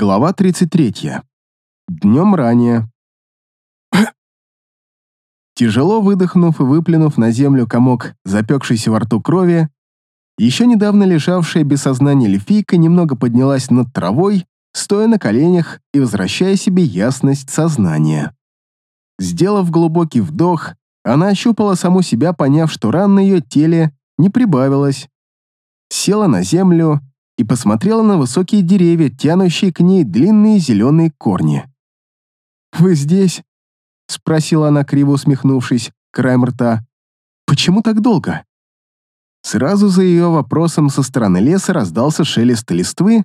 Глава 33. Днем ранее. Тяжело выдохнув и выплюнув на землю комок запекшейся во рту крови, еще недавно лежавшая без сознания эльфийка немного поднялась над травой, стоя на коленях и возвращая себе ясность сознания. Сделав глубокий вдох, она ощупала саму себя, поняв, что ран на ее теле не прибавилось. Села на землю и посмотрела на высокие деревья, тянущие к ней длинные зеленые корни. «Вы здесь?» — спросила она, криво усмехнувшись, краем рта. «Почему так долго?» Сразу за ее вопросом со стороны леса раздался шелест листвы,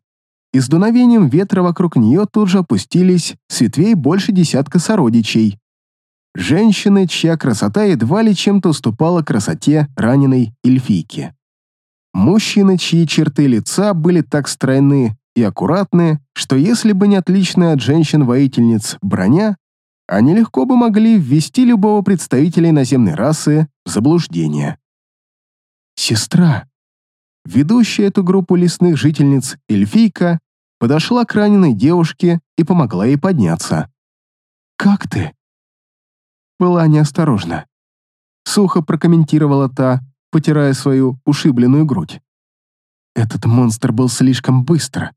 и с дуновением ветра вокруг нее тут же опустились с ветвей больше десятка сородичей. Женщины, чья красота едва ли чем-то уступала красоте раненой эльфийки. Мужчины, чьи черты лица были так стройны и аккуратны, что если бы не отличная от женщин-воительниц броня, они легко бы могли ввести любого представителя иноземной расы в заблуждение. Сестра, ведущая эту группу лесных жительниц эльфийка, подошла к раненой девушке и помогла ей подняться. «Как ты?» Была неосторожна. Сухо прокомментировала та, потирая свою ушибленную грудь. Этот монстр был слишком быстро.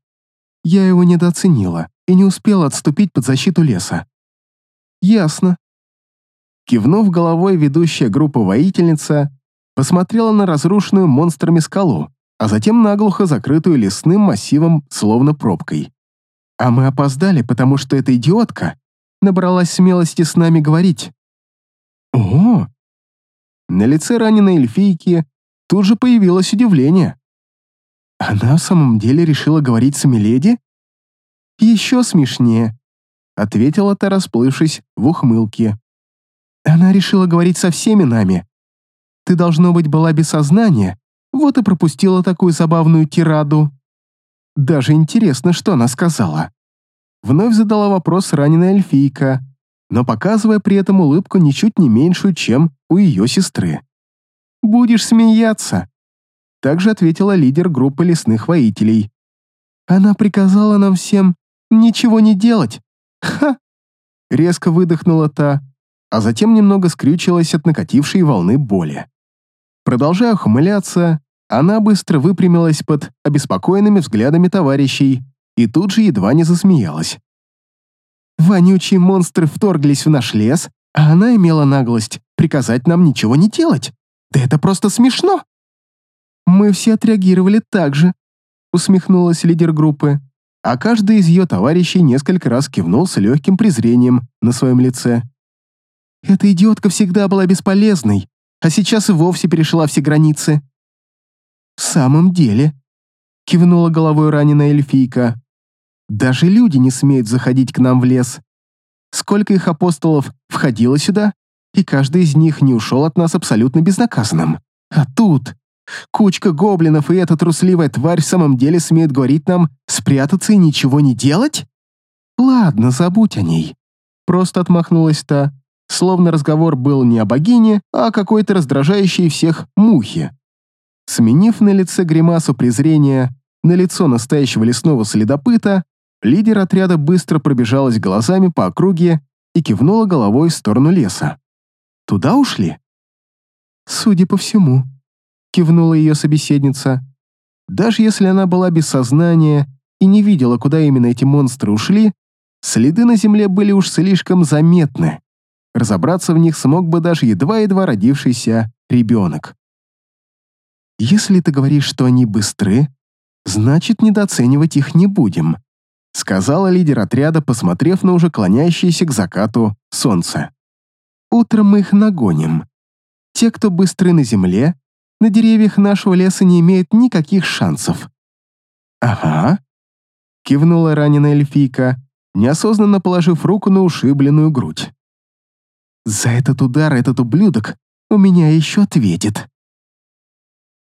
Я его недооценила и не успела отступить под защиту леса. Ясно. Кивнув головой, ведущая группа воительница посмотрела на разрушенную монстрами скалу, а затем наглухо закрытую лесным массивом, словно пробкой. А мы опоздали, потому что эта идиотка набралась смелости с нами говорить. О, на лице раненой эльфийки тут же появилось удивление. Она в самом деле решила говорить с Миледи? Еще смешнее, ответила та, расплывшись в ухмылке. Она решила говорить со всеми нами. Ты, должно быть, была без сознания, вот и пропустила такую забавную тираду. Даже интересно, что она сказала. Вновь задала вопрос раненая эльфийка, но показывая при этом улыбку ничуть не меньшую, чем у ее сестры. «Будешь смеяться», — также ответила лидер группы лесных воителей. «Она приказала нам всем ничего не делать. Ха!» Резко выдохнула та, а затем немного скрючилась от накатившей волны боли. Продолжая ухмыляться, она быстро выпрямилась под обеспокоенными взглядами товарищей и тут же едва не засмеялась. Вонючие монстры вторглись в наш лес, а она имела наглость приказать нам ничего не делать. Да это просто смешно. Мы все отреагировали так же, усмехнулась лидер группы, а каждый из ее товарищей несколько раз кивнул с легким презрением на своем лице. Эта идиотка всегда была бесполезной, а сейчас и вовсе перешла все границы. В самом деле, кивнула головой раненая эльфийка, даже люди не смеют заходить к нам в лес. Сколько их апостолов входило сюда, и каждый из них не ушел от нас абсолютно безнаказанным. А тут кучка гоблинов и эта трусливая тварь в самом деле смеет говорить нам спрятаться и ничего не делать? Ладно, забудь о ней. Просто отмахнулась та, словно разговор был не о богине, а о какой-то раздражающей всех мухе. Сменив на лице гримасу презрения на лицо настоящего лесного следопыта, Лидер отряда быстро пробежалась глазами по округе и кивнула головой в сторону леса. «Туда ушли?» «Судя по всему», — кивнула ее собеседница. Даже если она была без сознания и не видела, куда именно эти монстры ушли, следы на земле были уж слишком заметны. Разобраться в них смог бы даже едва-едва родившийся ребенок. «Если ты говоришь, что они быстры, значит, недооценивать их не будем», сказала лидер отряда, посмотрев на уже клонящееся к закату солнце. «Утром мы их нагоним. Те, кто быстры на земле, на деревьях нашего леса не имеют никаких шансов». «Ага», — кивнула раненая эльфийка, неосознанно положив руку на ушибленную грудь. «За этот удар этот ублюдок у меня еще ответит».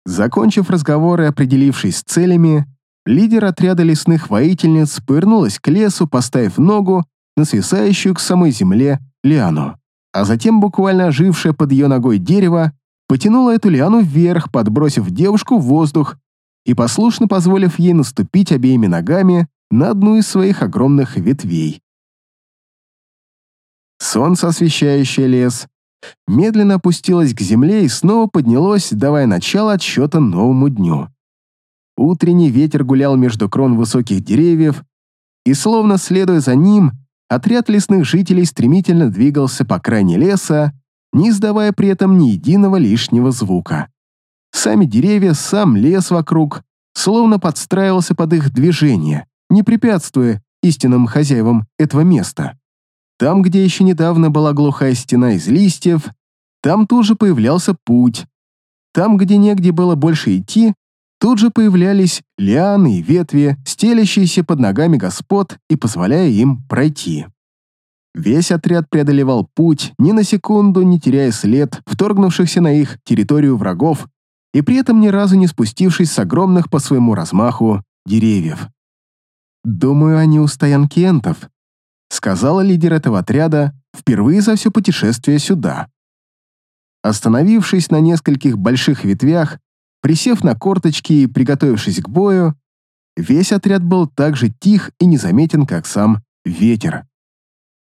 Закончив разговор и определившись с целями, лидер отряда лесных воительниц пырнулась к лесу, поставив ногу на свисающую к самой земле лиану, а затем буквально ожившее под ее ногой дерево потянуло эту лиану вверх, подбросив девушку в воздух и послушно позволив ей наступить обеими ногами на одну из своих огромных ветвей. Солнце, освещающее лес, медленно опустилось к земле и снова поднялось, давая начало отсчета новому дню. Утренний ветер гулял между крон высоких деревьев, и, словно следуя за ним, отряд лесных жителей стремительно двигался по крайне леса, не издавая при этом ни единого лишнего звука. Сами деревья, сам лес вокруг, словно подстраивался под их движение, не препятствуя истинным хозяевам этого места. Там, где еще недавно была глухая стена из листьев, там тут же появлялся путь. Там, где негде было больше идти, тут же появлялись лианы и ветви, стелящиеся под ногами господ и позволяя им пройти. Весь отряд преодолевал путь, ни на секунду не теряя след вторгнувшихся на их территорию врагов и при этом ни разу не спустившись с огромных по своему размаху деревьев. «Думаю, они у стоянки энтов», сказала лидер этого отряда впервые за все путешествие сюда. Остановившись на нескольких больших ветвях, присев на корточки и приготовившись к бою, весь отряд был так же тих и незаметен, как сам ветер.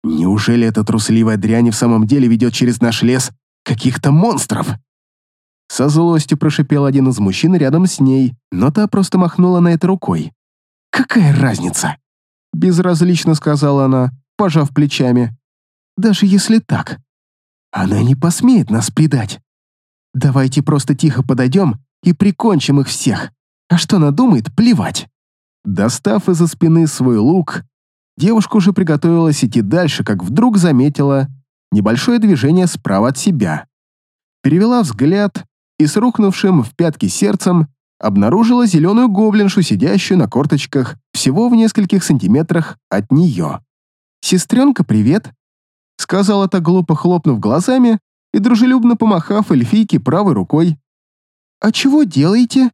Неужели эта трусливая дрянь в самом деле ведет через наш лес каких-то монстров? Со злостью прошипел один из мужчин рядом с ней, но та просто махнула на это рукой. «Какая разница?» Безразлично сказала она, пожав плечами. «Даже если так, она не посмеет нас предать. Давайте просто тихо подойдем и прикончим их всех. А что надумает, плевать». Достав из-за спины свой лук, девушка уже приготовилась идти дальше, как вдруг заметила небольшое движение справа от себя. Перевела взгляд и с рухнувшим в пятки сердцем обнаружила зеленую гоблиншу, сидящую на корточках всего в нескольких сантиметрах от нее. «Сестренка, привет!» сказала так глупо хлопнув глазами и дружелюбно помахав эльфийке правой рукой. «А чего делаете?»